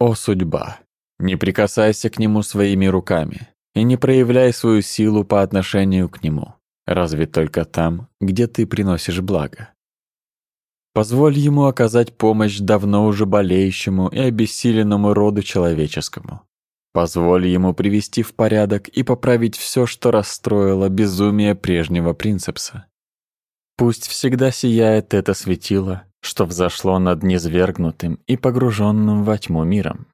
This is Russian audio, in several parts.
О судьба, не прикасайся к нему своими руками и не проявляй свою силу по отношению к нему, разве только там, где ты приносишь благо. Позволь ему оказать помощь давно уже болеющему и обессиленному роду человеческому. Позволь ему привести в порядок и поправить все, что расстроило безумие прежнего принципса. Пусть всегда сияет это светило, что взошло над низвергнутым и погруженным во тьму миром.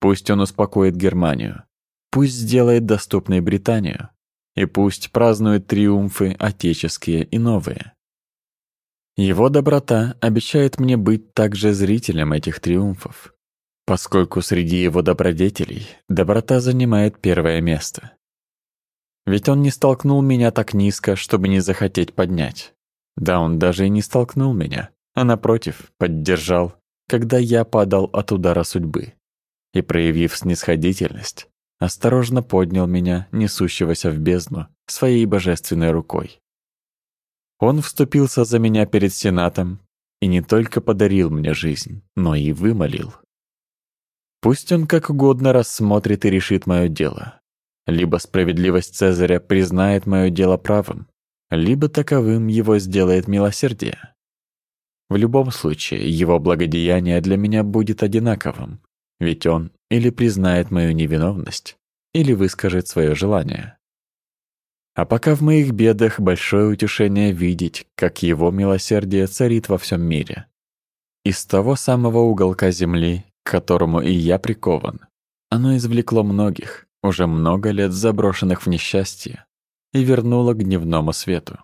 Пусть он успокоит Германию, пусть сделает доступной Британию, и пусть празднует триумфы отеческие и новые. Его доброта обещает мне быть также зрителем этих триумфов, поскольку среди его добродетелей доброта занимает первое место. Ведь он не столкнул меня так низко, чтобы не захотеть поднять. Да, он даже и не столкнул меня, а напротив, поддержал, когда я падал от удара судьбы. И, проявив снисходительность, осторожно поднял меня, несущегося в бездну, своей божественной рукой. Он вступился за меня перед Сенатом и не только подарил мне жизнь, но и вымолил. Пусть он как угодно рассмотрит и решит мое дело. Либо справедливость Цезаря признает мое дело правым, либо таковым его сделает милосердие. В любом случае, его благодеяние для меня будет одинаковым, ведь он или признает мою невиновность, или выскажет свое желание. А пока в моих бедах большое утешение видеть, как его милосердие царит во всем мире. Из того самого уголка земли, к которому и я прикован, оно извлекло многих, уже много лет заброшенных в несчастье, и вернуло к дневному свету.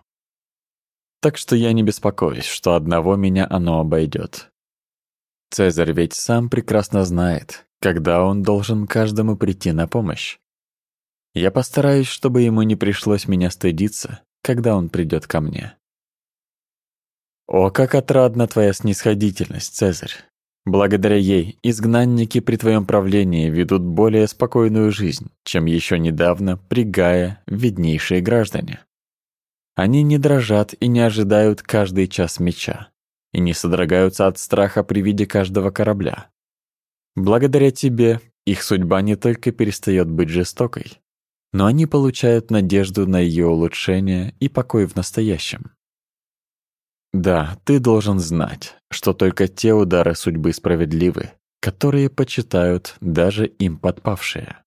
Так что я не беспокоюсь, что одного меня оно обойдет. Цезарь ведь сам прекрасно знает, когда он должен каждому прийти на помощь. Я постараюсь, чтобы ему не пришлось меня стыдиться, когда он придет ко мне. О, как отрадна твоя снисходительность, Цезарь! Благодаря ей изгнанники при твоем правлении ведут более спокойную жизнь, чем еще недавно пригая виднейшие граждане. Они не дрожат и не ожидают каждый час меча, и не содрогаются от страха при виде каждого корабля. Благодаря тебе их судьба не только перестает быть жестокой, но они получают надежду на ее улучшение и покой в настоящем. Да, ты должен знать, что только те удары судьбы справедливы, которые почитают даже им подпавшие.